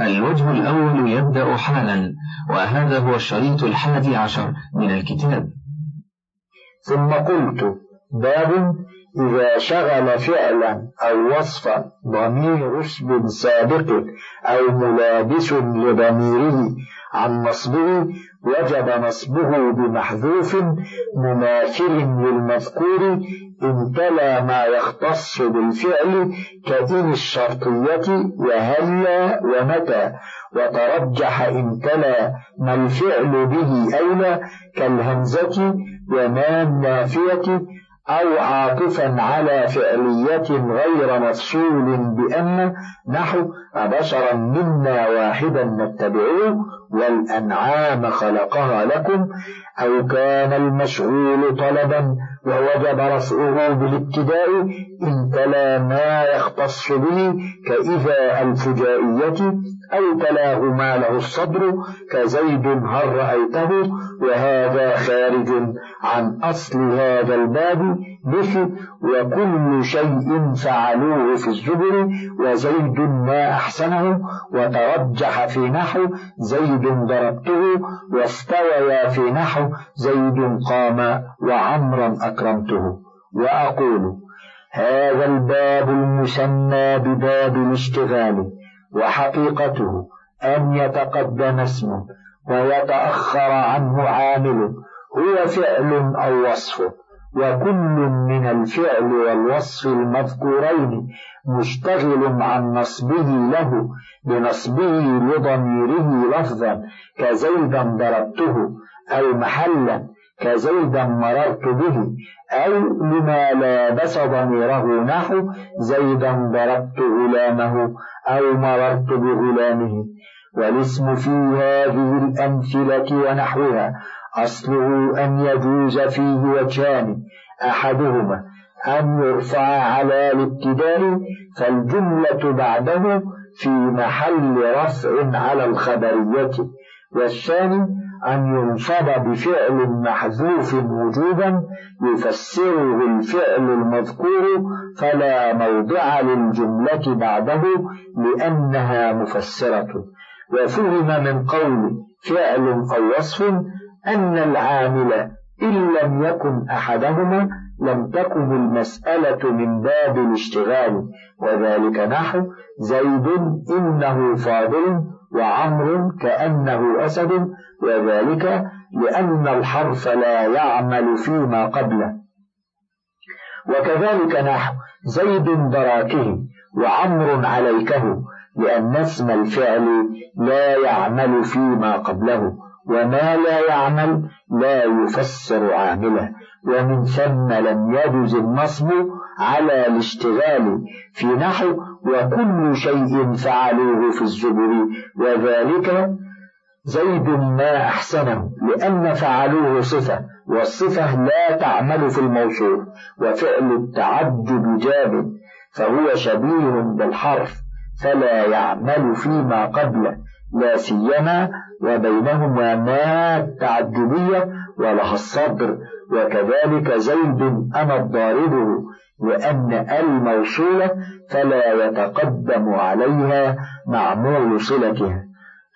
الوجه الأول يبدأ حالا وهذا هو الشريط الحادي عشر من الكتاب. ثم قلت باب إذا شغل فعلا أو وصفا ضمير اسم سابق أو ملابس لضميره عن نصبه وجب نصبه بمحذوف مماثل للمذكور إن تلا ما يختص بالفعل كإن الشرطية وهلا ومتى وترجح إن تلا ما الفعل به أولى كالهمزة وما النافية أو عاطفا على فعلية غير مفصول بأن نحو أبشرا منا واحدا نتبعه والأنعام خلقها لكم أو كان المشغول طلبا ووجب رفعه بالابتداء إن تلا ما يختص به كإذا الفجائية أو تلاه ما له الصدر كزيد هل رأيته وهذا خارج عن أصل هذا الباب مثل وكل شيء فعلوه في الزبر وزيد ما أحسنه وترجح في نحو زيد ضربته واستويا في نحو زيد قام وعمرا أكرمته. وأقول هذا الباب المسمى بباب الاشتغال وحقيقته أن يتقدم اسم ويتأخر عنه عامل هو فعل أو وصف. وكل من الفعل والوصف المذكورين مشتغل عن نصبه له بنصبه لضميره لفظا كزيدا ضربته أو محلا كزيدا مررت به أو لما لابس ضميره نحو زيدا ضربت غلامه أو مررت بغلامه. والاسم في هذه الأمثلة ونحوها أصله أن يجوز فيه وجهان أحدهما أن يرفع على الابتداء فالجملة بعده في محل رفع على الخبرية والثاني أن ينصب بفعل محذوف وجوبا يفسره الفعل المذكور فلا موضع للجملة بعده لأنها مفسرة. وفهم من قول فعل أو وصف أن العامل إن لم يكن أحدهما لم تكن المسألة من باب الاشتغال وذلك نحو زيد إنه فاضل وعمر كأنه أسد وذلك لأن الحرف لا يعمل فيما قبله. وكذلك نحو زيد دراكه وعمر عليكه لأن اسم الفعل لا يعمل فيما قبله. وما لا يعمل لا يفسر عامله. ومن ثم لم يجز النصب على الاشتغال في نحو وكل شيء فعلوه في الزبر. وذلك زيد ما أحسنه لأن فعلوه صفة والصفة لا تعمل في الموصوف وفعل التعجب جاب فهو شبيه بالحرف فلا يعمل فيما قبله. لا سيما وبينهما ما التعجبية ولها الصدر. وكذلك زيد أنا الضاربه لأن الموصولة فلا يتقدم عليها معمول صلتها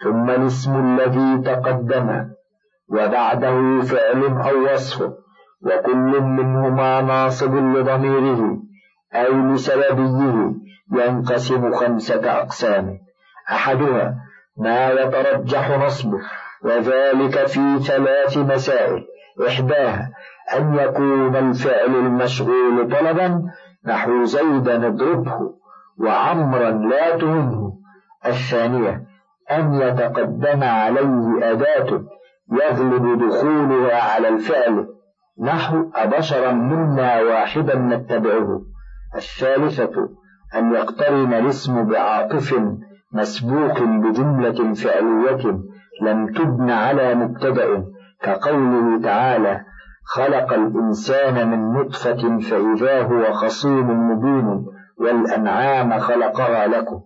ثم الاسم الذي تقدم وبعده فعل أو وصف وكل منهما ناصب لضميره أو لسببيه ينقسم خمسة أقسام. أحدها ما يترجح نصبه وذلك في ثلاث مسائل. إحداها أن يكون الفعل المشغول طلبا نحو زيدا اضربه وعمرا لا تهنه الثانية أن يتقدم عليه أداة يغلب دخولها على الفعل نحو أبشرا منا واحدا نتبعه. الثالثة أن يقترن الاسم بعاطف مسبوق بجملة فعلية لم تبن على مبتدأ كقوله تعالى خلق الإنسان من نطفة فإذا هو خصيم مبين والأنعام خلقها لكم.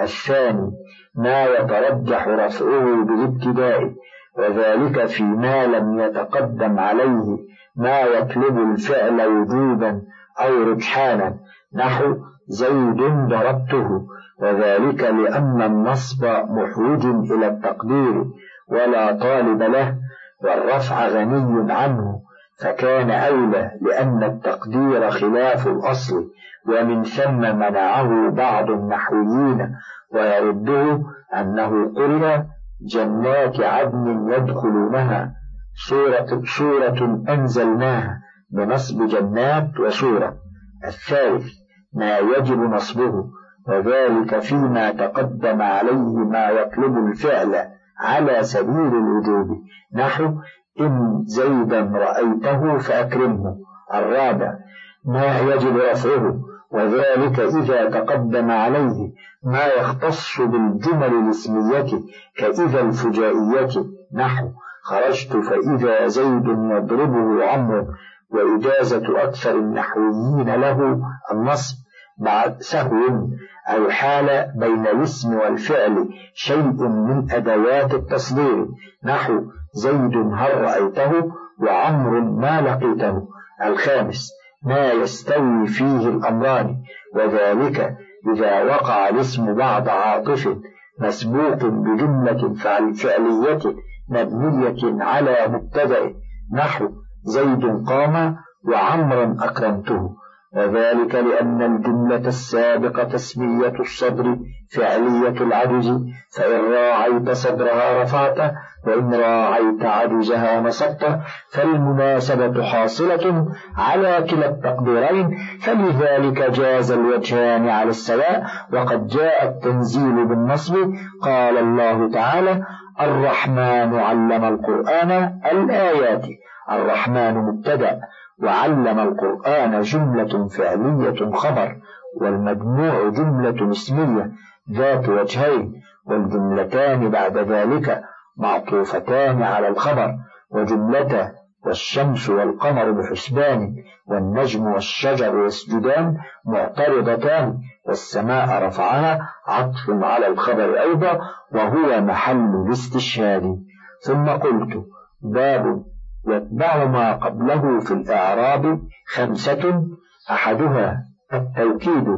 الثاني ما يترجح رفعه بالابتداء وذلك فيما لم يتقدم عليه ما يطلب الفعل وجوبا أو رجحانا. نحو زيد ضربته. وذلك لأن النصب محوج إلى التقدير ولا طالب له والرفع غني عنه فكان أولى لأن التقدير خلاف الأصل ومن ثم منعه بعض النحويين ويرده أنه قرر جنات عدن يدخلونها سورة, سورة أنزلناها بنصب جنات وسورة. الثالث ما يجب نصبه وذلك فيما تقدم عليه ما يطلب الفعل على سبيل الوجوب. نحو إن زيدا رأيته فأكرمه. الرابع ما يجب رفعه. وذلك إذا تقدم عليه ما يختص بالجمل الاسمية كإذا الفجائية. نحو خرجت فإذا زيد يضربه عمرو. وإجازة أكثر النحويين له النصب بعد سهو. أو حال بين الاسم والفعل شيء من أدوات التصدير. نحو زيد هل رأيته وعمر ما لقيته. الخامس ما يستوي فيه الأمران. وذلك إذا وقع الاسم بعد عاطف مسبوق بجملة فعلية مبنية على مبتدأ. نحو زيد قام وعمرا أكرمته. وذلك لأن الجملة السابقة تسمية الصدر فعلية العجز فإن راعيت صدرها رفعته وإن راعيت عجزها نصبته فالمناسبة حاصلة على كلا التقديرين فلذلك جاز الوجهان على السواء وقد جاء التنزيل بالنصب قال الله تعالى الرحمن علم القرآن الآيات الرحمن مبتدأ وعلم القرآن جملة فعلية خبر والمجموع جملة اسمية ذات وجهين والجملتان بعد ذلك معطوفتان على الخبر وجملته والشمس والقمر بحسبان والنجم والشجر يسجدان معترضتان والسماء رفعها عطف على الخبر أيضا وهو محل الاستشهاد. ثم قلت باب يتبع ما قبله في الإعراب خمسة أحدها التوكيد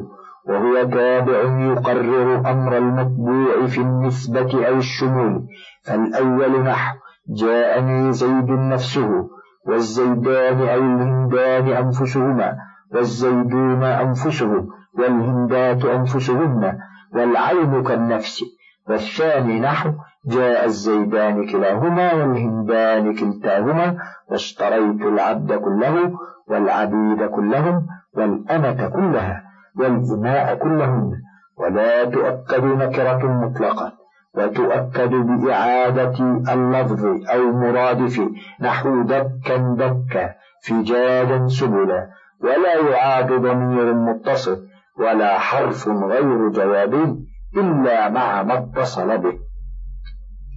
وهو تابع يقرر أمر المتبوع في النسبة أو الشمول فالأول نحو جاءني زيد نفسه والزيدان أو الهندان أنفسهما والزيدون أنفسهم والهندات أنفسهن والعين كالنفس. والثاني نحو جاء الزيدان كلاهما والهندان كلتاهما واشتريت العبد كله والعبيد كلهم والأمة كلها والإماء كلهن ولا تؤكد نكرة مطلقة وتؤكد بإعادة اللفظ أو مرادف نحو دكا دكا فجاجا سبلا ولا يعاد ضمير متصل ولا حرف غير جواب إلا مع ما اتصل به.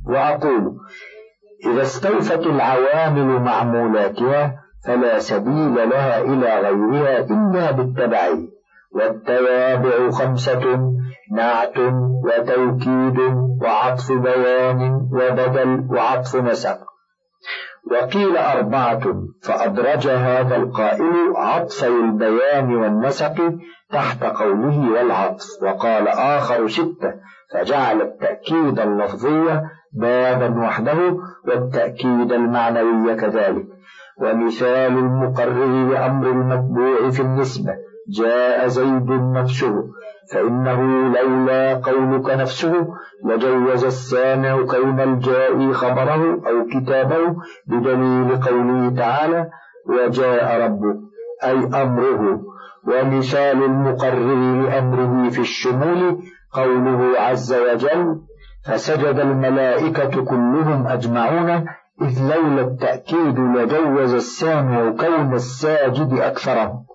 وأقول إذا استوفت العوامل معمولاتها فلا سبيل لها إلى غيرها إلا بالتبعية والتوابع خمسة نعت وتوكيد وعطف بيان وبدل وعطف نسق. وقيل أربعة فأدرج هذا القائل عطفي البيان والنسق تحت قوله والعطف وقال آخر ستة فجعل التأكيد اللفظي بابا وحده والتأكيد المعنوي كذلك. ومثال المقرر لأمر المتبوع في النسبة جاء زيد نفسه فإنه لولا قولك نفسه لجوز السامع كون الجائي خبره أو كتابه بدليل قوله تعالى وجاء ربك أي أمره. ومثال المقرر لأمره في الشمول قوله عز وجل فسجد الملائكة كلهم أجمعون إذ لولا التأكيد لجوز السامع كون الساجد أكثرهم.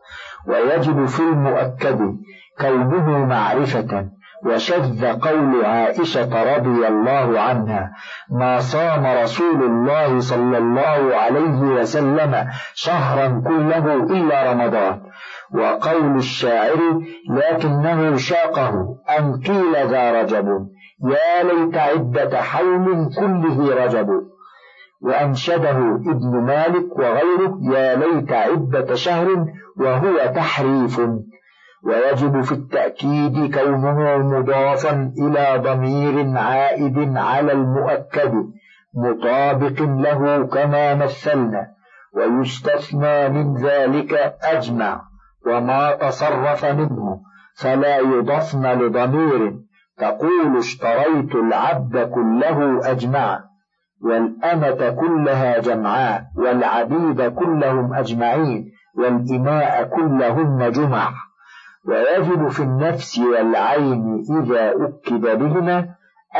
ويجب في المؤكد كونه معرفة وشذ قول عائشة رضي الله عنها ما صام رسول الله صلى الله عليه وسلم شهرا كله إلا رمضان وقول الشاعر لكنه شاقه أن قيل ذا رجب يا ليت عدة حول كله رجب وأنشده ابن مالك وغيره يا ليت عدة شهر وهو تحريف ويجب في التأكيد كونه مضافا إلى ضمير عائد على المؤكد مطابق له كما مثلنا ويستثنى من ذلك أجمع وما تصرف منه فلا يضفن لضمير تقول اشتريت العبد كله أجمع والأمة كلها جمعاء والعبيد كلهم أجمعين والإماء كلهن جمع. ويجب في النفس والعين إذا أكد بهما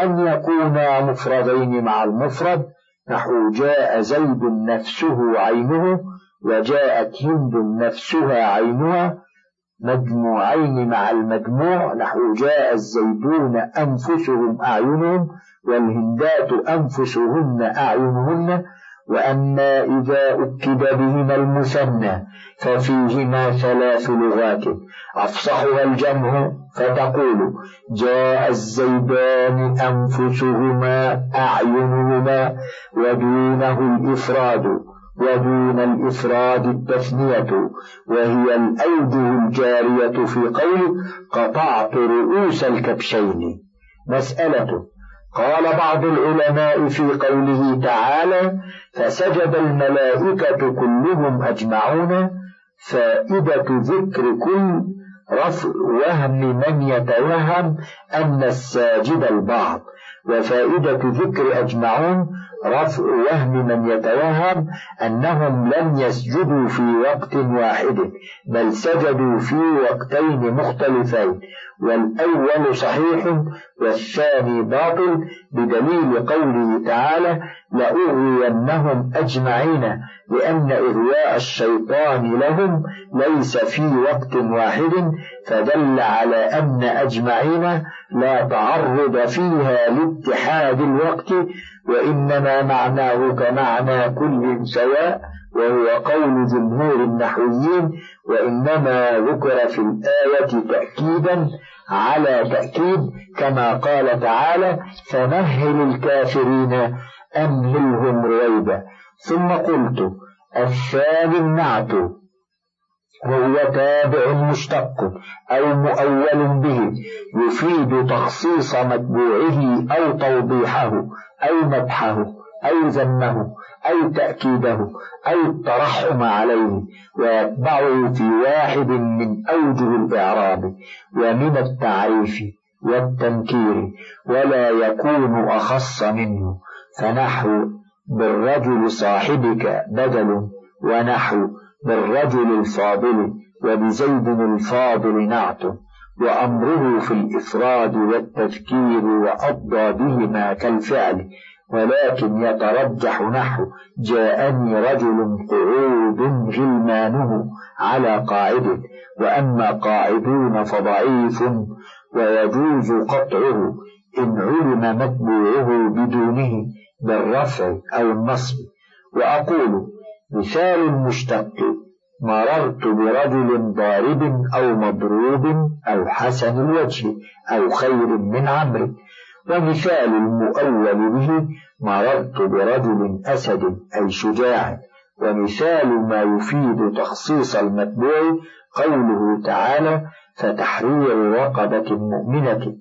أن يكونا مفردين مع المفرد نحو جاء زيد نفسه عينه وجاءت هند نفسها عينها مجموعين مع المجموع نحو جاء الزيدون أنفسهم أعينهم والهندات أنفسهن أعينهن. وأما إذا أكد بهما المثنى ففيهما ثلاث لغات. أفصحها الجمع فتقول جاء الزيدان أنفسهما أعينهما ودونه الإفراد ودون الإفراد التثنية وهي الأوجه الجارية في قول قطعت رؤوس الكبشين. مسألة قال بعض العلماء في قوله تعالى فسجد الملائكة كلهم أجمعون فائدة ذكر كل رفع وهم من يتوهم أن الساجد البعض وفائدة ذكر أجمعون رفع وهم من يتوهم أنهم لم يسجدوا في وقت واحد بل سجدوا في وقتين مختلفين والأول صحيح والثاني باطل بدليل قوله تعالى لأغوينهم أجمعين لأن إغواء الشيطان لهم ليس في وقت واحد فدل على أن أجمعين لا تعرض فيها لاتحاد الوقت وإنما معناه كمعنى كل سواء وهو قول جمهور النحويين وإنما ذكر في الآية تأكيدا على تأكيد كما قال تعالى فمهل الكافرين أمهلهم رويدا ثم قلت الثاني النعت وهو تابع مشتق أو مؤول به يفيد تخصيص متبوعه أو توضيحه أو مدحه أو ذمه أو تأكيده أو الترحم عليه ويتبعه في واحد من أوجه الإعراب ومن التعريف والتنكير ولا يكون أخص منه فنحو بالرجل صاحبك بدل ونحو بالرجل الفاضل وبزيد الفاضل نعت وأمره في الإفراد والتذكير وأضى بهما كالفعل ولكن يترجح نحو جاءني رجل قعود غلمانه على قاعد وأما قاعدون فضعيف ويجوز قطعه إن علم متبوعه بدونه بالرفع أو النصب. وأقول مثال المشتق مررت برجل ضارب أو مضروب أو حسن الوجه أو خير من عمرو. ومثال المؤول به مررت برجل أسد أي شجاع. ومثال ما يفيد تخصيص المتبوع قوله تعالى فتحرير رقبة مؤمنة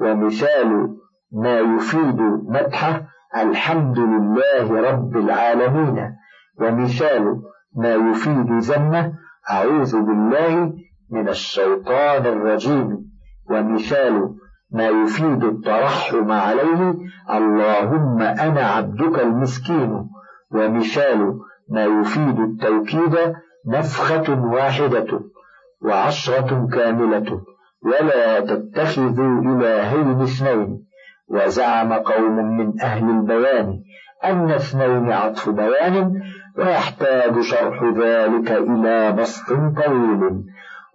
ومثال ما يفيد مدحه الحمد لله رب العالمين ومثال ما يفيد ذمه أعوذ بالله من الشيطان الرجيم. ومثال ما يفيد الترحم عليه اللهم أنا عبدك المسكين. ومثال ما يفيد التوكيد نفخة واحدة وعشرة كاملة. ولا تتخذوا إلهين اثنين. وزعم قوم من أهل البيان أن اثنين عطف بيان. ويحتاج شرح ذلك إلى بسط طويل.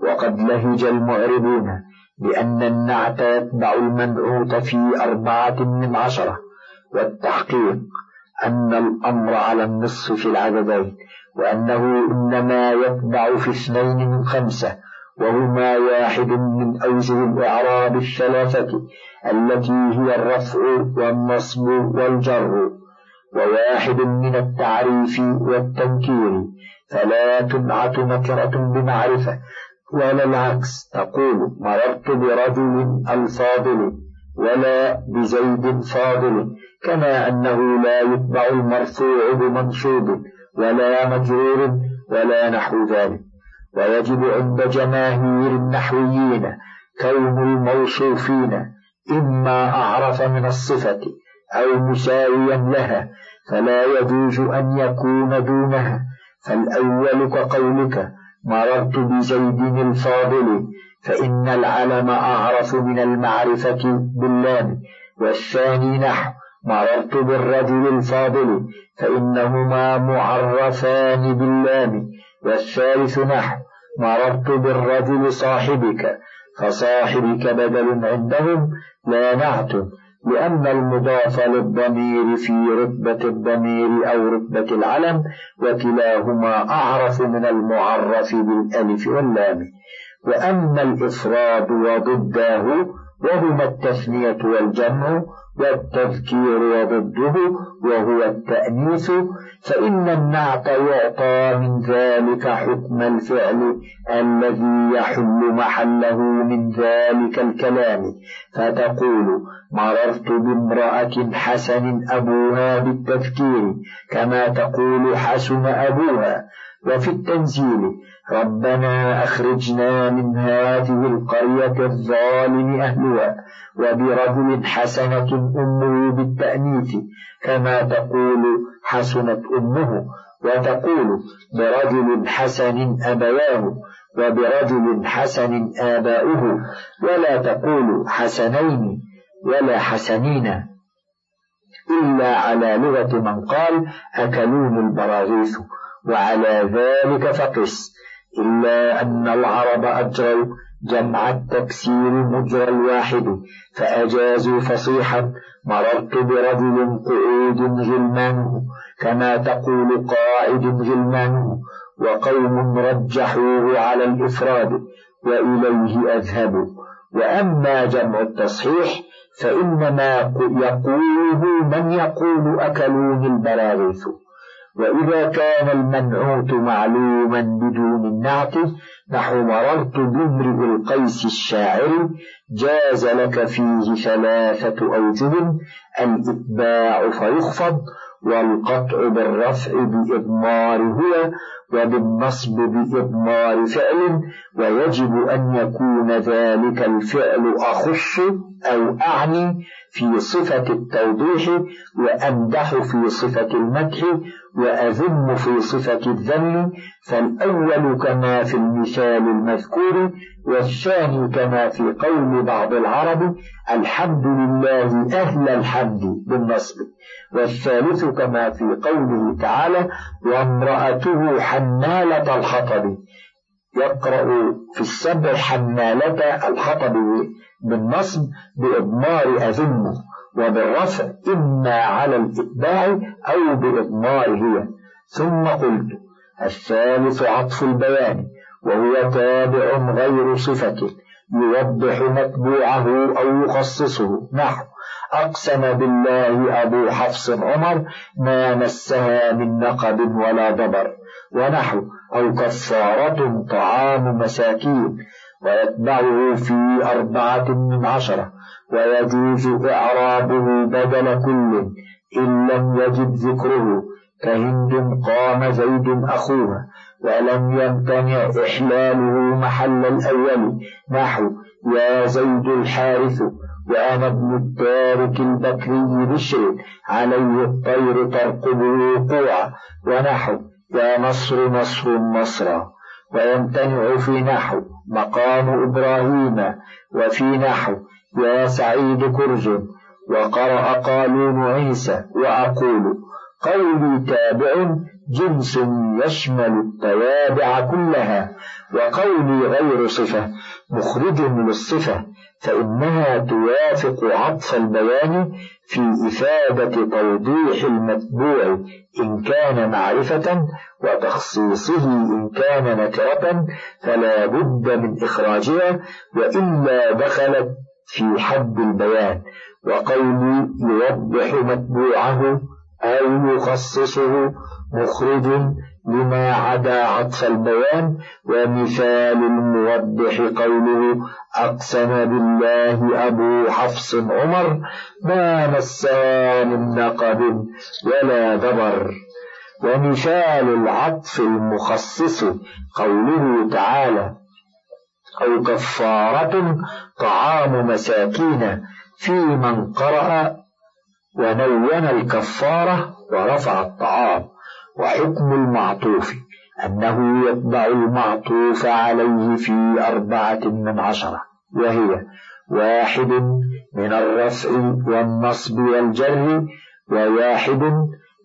وقد لهج المعربون لأن النعت يتبع المنعوت في أربعة من عشرة. والتحقيق أن الأمر على النصف في العددين وأنه إنما يتبع في اثنين من خمسة وهما واحد من أوجه الإعراب الثلاثة التي هي الرفع والنصب والجر. وواحد من التعريف والتنكير فلا تبعث نكرة بمعرفة. ولا العكس تقول مررت برجل الفاضل ولا بزيد فاضل كما أنه لا يتبع المرفوع بمنصوب ولا مجرور ولا نحو ذلك. ويجب عند جماهير النحويين كون الموصوفين إما أعرف من الصفة أو مساويا لها فلا يجوز أن يكون دونها. فالأول كقولك مررت بزيد الفاضل فإن العلم أعرف من المعرفة باللام. والثاني نحو مررت بالرجل الفاضل فإنهما معرفان باللام. والثالث نحو مررت بالرجل صاحبك فصاحبك بدل عندهم لا نعت لأن المضاف للضمير في رتبة الضمير أو رتبة العلم وكلاهما أعرف من المعرف بالألف واللام. وأما الإفراد وضده وهما التثنية والجمع والتذكير وضده وهو التأنيث فإن النعت يعطى من ذلك حكم الفعل الذي يحل محله من ذلك الكلام. فتقول مررت بامرأة حسن أبوها بالتذكير كما تقول حسن أبوها. وفي التنزيل ربنا أخرجنا من هذه القرية الظالم أهلها وبرجل حسنة أمه بالتأنيث كما تقول حسنت أمه وتقول برجل حسن أبواه وبرجل حسن آباؤه ولا تقول حسنين ولا حسنين. إلا على لغة من قال أكلون البراغيث وعلى ذلك فقس. إلا أن العرب أجروا جمع التكسير مجرى الواحد فأجازوا فصيحا مررت برجل قعود غلمانه كما تقول قاعد غلمانه وقوم رجحوه على الإفراد وإليه أذهبوا وأما جمع التصحيح فإنما يقوله من يقول أكلوني البراغيث. وإذا كان المنعوت معلوما بدون النعت نحو مررت بامرئ القيس الشاعر جاز لك فيه ثلاثة أوجه الإتباع فيخفض والقطع بالرفع بإضمار هو وبالنصب بإضمار فعل ويجب أن يكون ذلك الفعل أخص أو أعني في صفة التوضيح وأمدح في صفة المدح وأذم في صفة الذم فالأول كما في المثال المذكور والثاني كما في قول بعض العرب الحمد لله أهل الحمد بالنصب والثالث كما في قوله تعالى وامرأته حمالة الحطب يقرأ في السبع حمالة الحطب بالنصب بإضمار أذمه وبالرفع إما على الإتباع أو بإضمار هي. ثم قلت الثالث عطف البيان وهو تابع غير صفة يوضح متبوعه أو يخصصه. نحو أقسم بالله أبو حفص عمر ما مسها من نقب ولا دبر ونحو أو كفارة طعام مساكين ويتبعه في أربعة من عشرة ويجوز إعرابه بدل كل إن لم يجد ذكره كهند قام زيد أخوها ولم يمتنع إحلاله محل الأول نحو يا زيد الحارث وأنا ابن التارك البكري بشر عليه الطير ترقب وقوعا ونحو يا نصر نصر نصرا ويمتنع في نحو مقام إبراهيم. وفي نحو يا سعيد كرز. وقرأ قالون عيسى وأقول قولي تابع جنس يشمل التوابع كلها. وقولي غير صفة مخرج للصفة. فإنها توافق عطف البيان في إفادة توضيح المتبوع إن كان معرفة وتخصيصه إن كان نكرة فلا بد من إخراجها وإلا دخلت في حد البيان وقولي يوضح متبوعه أو يخصصه مخرج لما عدا عطف البيان ومثال الموضح قوله أقسم بالله أبو حفص عمر ما مسا من نقب ولا دبر. ومثال العطف المخصص قوله تعالى أو كفارة طعام مساكين في من قرأ ونون الكفارة ورفع الطعام. وحكم المعطوف أنه يتبع المعطوف عليه في أربعة من عشرة وهي واحد من الرفع والنصب والجر وواحد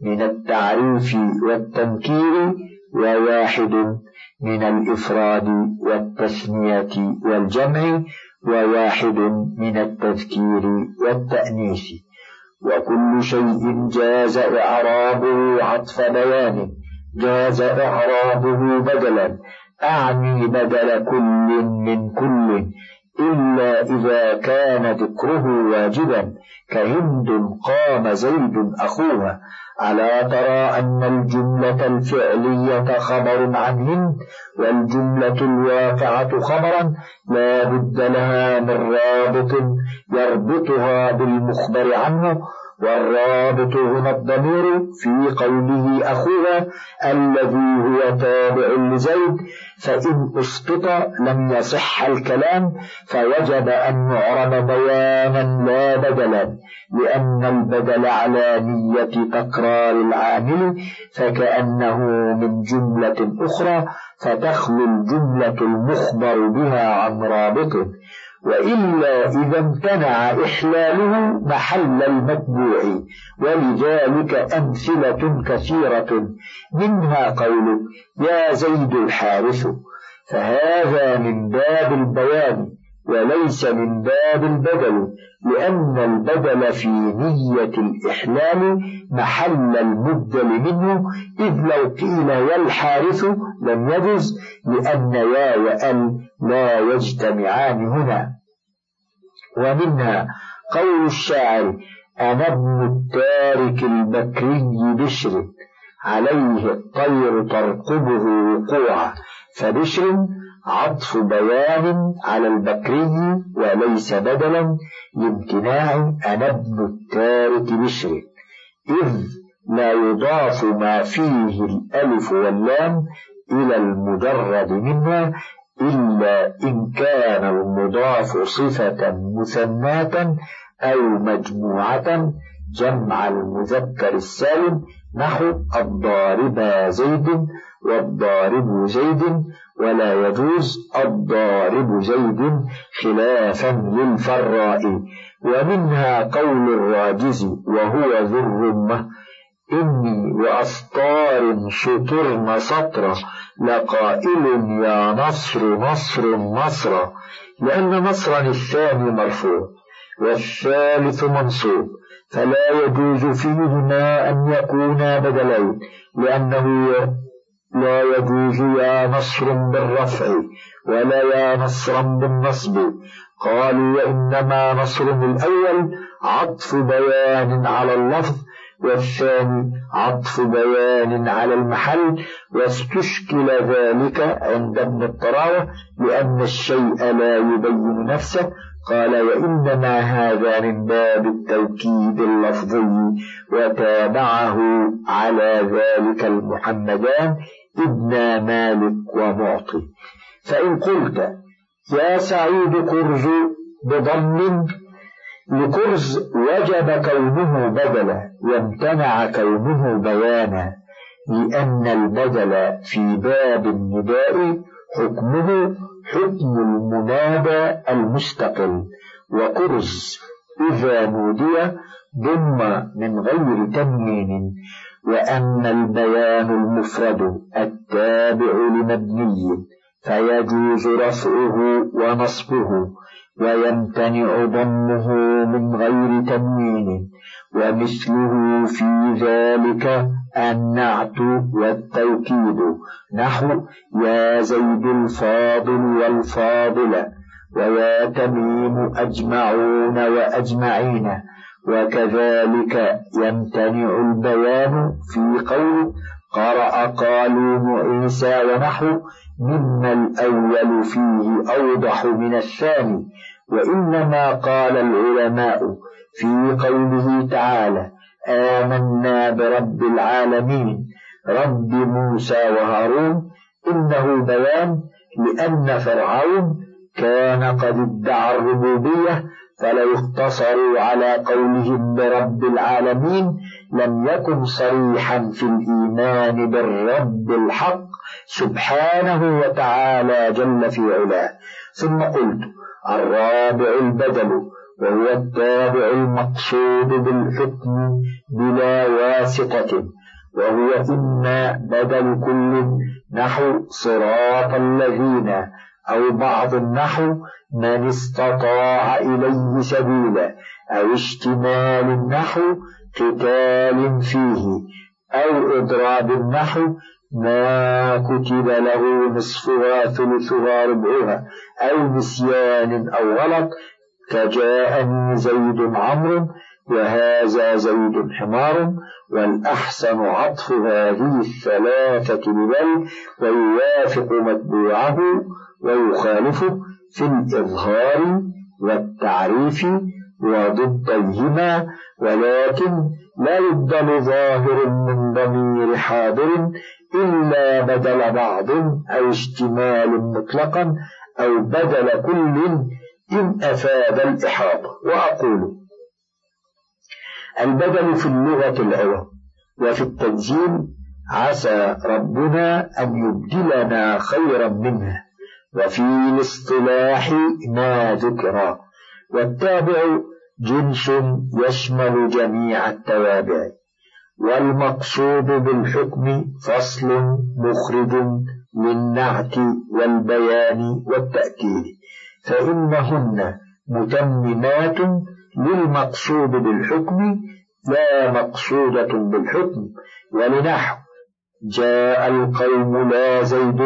من التعريف والتنكير وواحد من الإفراد والتثنية والجمع وواحد من التذكير والتأنيث. وكل شيء جاز إعرابه عطف بيان جاز إعرابه بدلا أعني بدل كل من كل. إلا إذا كان ذكره واجبا كهند قام زيد أخوها. ألا ترى أن الجملة الفعلية خبر عن هند والجملة الواقعة خبرا؟ لا بد لها من رابط يربطها بالمخبر عنه. والرابط هنا الضمير في قوله أخوها الذي هو تابع لزيد فإن أسقط لم يصح الكلام فوجب أن يعرب بيانا لا بدلا لأن البدل على نية تكرار العامل فكأنه من جملة أخرى فتخلو الجملة المخبر بها عن رابطه. وإلا إذا امتنع إحلاله محل المتبوع. ولذلك أمثلة كثيرة. منها قوله يا زيد الحارث فهذا من باب البيان. وليس من باب البدل لأن البدل في نية الإحلال محل المبدل منه إذ لو قيل يا الحارث لم يجز لأن يا وأل لا يجتمعان هنا. ومنها قول الشاعر أنا ابن التارك البكري بشر عليه الطير ترقبه وقوعا فبشر عطف بيان على البكري وليس بدلا لامتناع أنا ابن التارك بشر إذ لا يضاف ما فيه الألف واللام إلى المجرد منها إلا إن كان المضاف صفة مثناة أو مجموعة جمع المذكر السالم نحو الضارب زيد والضارب زيد ولا يجوز الضارب زيد خلافا للفراء. ومنها قول الراجز وهو ذو الرمة إني وأسطار شطرن سطرة لقائل يا نصر نصر نصر لأن نصرا الثاني مرفوع والثالث منصوب فلا يجوز فيهما أن يكونا بدلين لأنه لا يجوز يا نصر بالرفع ولا يا نصرا بالنصب. قالوا وإنما نصر الأول عطف بيان على اللفظ والثاني عطف بيان على المحل واستشكل ذلك عند ابن الطراوة لأن الشيء لا يبين نفسه. قال وإنما هذا من باب التوكيد اللفظي وتابعه على ذلك المحمدان. ابن مالك ومعطي. فإن قلت يا سعيد كرز بضم لكرز وجب كونه بدلا وامتنع كونه بيانا لأن البدل في باب النداء حكمه حكم المنادى المستقل وكرز إذا نودي ضم من غير تنوين وأما البيان المفرد التابع لمبني فيجوز رفعه ونصبه ويمتنع ضمه من غير تنوين ومثله في ذلك النعت والتوكيد. نحو يا زيد الفاضل والفاضل ويا تميم أجمعون وأجمعين. وكذلك يمتنع البيان في قول قرأ قالون عيسى ونحو مما الأول فيه أوضح من الثاني وإنما قال العلماء في قوله تعالى آمنا برب العالمين رب موسى وهارون إنه بيان لأن فرعون كان قد ادعى الربوبية فلو اقتصروا على قولهم برب العالمين لم يكن صريحا في الإيمان بالرب الحق سبحانه وتعالى جل في علاه. ثم قلت الرابع البدل وهو التابع المقصود بالحكم بلا واسطة وهو إما بدل كل نحو صراط الذين أو بعض النحو من استطاع إليه سبيلا أو اشتمال النحو قتال فيه أو إضراب النحو ما كتب له نصفها ثلثها ربعها أو نسيان أو غلط كجاءني زيد عمرو وهذا زيد حمار والأحسن عطف هذه الثلاثة ببل ويوافق متبوعه ويخالفه في الإظهار والتعريف وضديهما ولكن لا يبدل ظاهر من ضمير حاضر إلا بدل بعض أو اشتمال مطلقا أو بدل كل إن أفاد الإحاطة وأقول البدل في اللغة العوض وفي التنزيل عسى ربنا أن يبدلنا خيرا منها وفي الاصطلاح ما ذكر. والتابع جنس يشمل جميع التوابع. والمقصود بالحكم فصل مخرج للنعت والبيان والتأكيد. فإنهن متممات للمقصود بالحكم لا مقصودة بالحكم. ولنحو جاء القوم لا زيد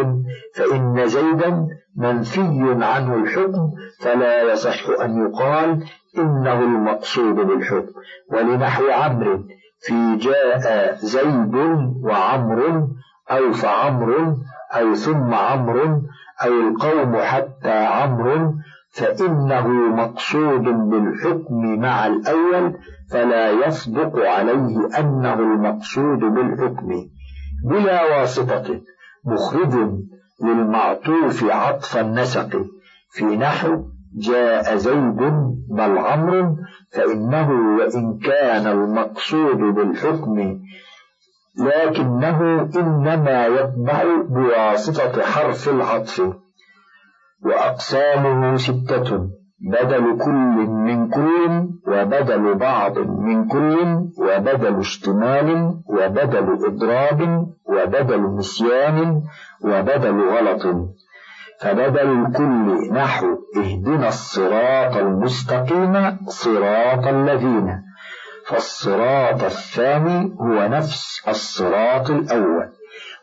فإن زيدا منفي عنه الحكم فلا يصح أن يقال إنه المقصود بالحكم. ولنحو عمرو في جاء زيد وعمر أو فعمر أو ثم عمر أو القوم حتى عمر فإنه مقصود بالحكم مع الأول فلا يصدق عليه أنه المقصود بالحكم. بلا واسطة مخرج للمعطوف عطف النسق. في نحو جاء زيد بل عمرو فإنه وإن كان المقصود بالحكم لكنه إنما يتبع بواسطة حرف العطف وأقسامه ستة. بدل كل من كل وبدل بعض من كل وبدل اشتمال وبدل إضراب وبدل نسيان وبدل غلط. فبدل الكل نحو اهدنا الصراط المستقيم صراط الذين. فالصراط الثاني هو نفس الصراط الأول.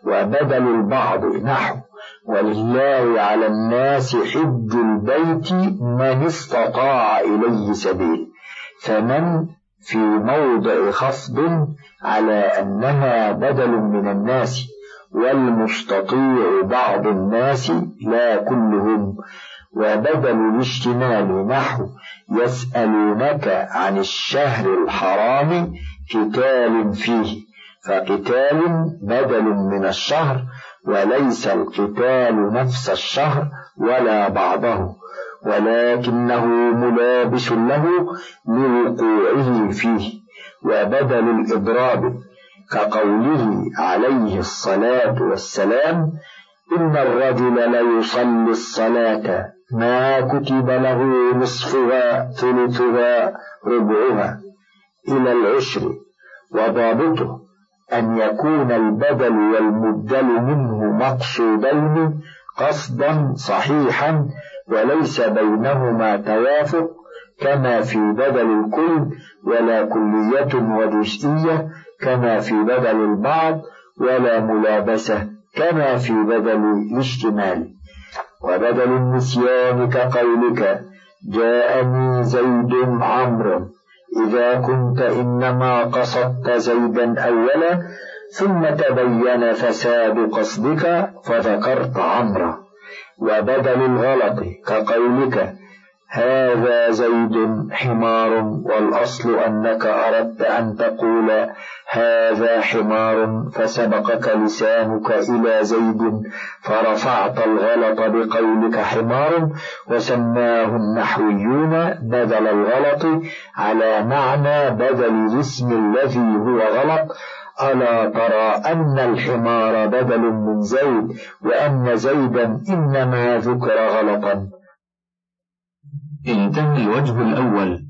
وبدل البعض نحو ولله على الناس حج البيت من استطاع إليه سبيل. فمن في موضع خفض على أنها بدل من الناس والمستطيع بعض الناس لا كلهم وبدل الاشتمال نحو يسألونك عن الشهر الحرام قتال فيه فقتال بدل من الشهر وليس القتال نفس الشهر ولا بعضه ولكنه ملابس له لوقوعه فيه وبدل الإضراب كقوله عليه الصلاة والسلام إن الرجل ليصلي الصلاة ما كتب له نصفها ثلثها ربعها إلى العشر وضابطه. أن يكون البدل والمبدل منه مقصودين قصدا صحيحا وليس بينهما توافق كما في بدل الكل ولا كلية وجزئية كما في بدل البعض ولا ملابسة كما في بدل الاشتمال وبدل النسيان كقولك جاءني زيد عمرو. إذا كنت إنما قصدت زيدا أولا ثم تبين فساد قصدك فذكرت عمرا وبدل الغلط كقولك هذا زيد حمار والأصل أنك أردت أن تقول هذا حمار فسبقك لسانك إلى زيد فرفعت الغلط بقولك حمار وسماه النحويون بدل الغلط على معنى بدل الاسم الذي هو غلط. ألا ترى أن الحمار بدل من زيد وأن زيدا إنما ذكر غلطا؟ انتهى الوجه الأول.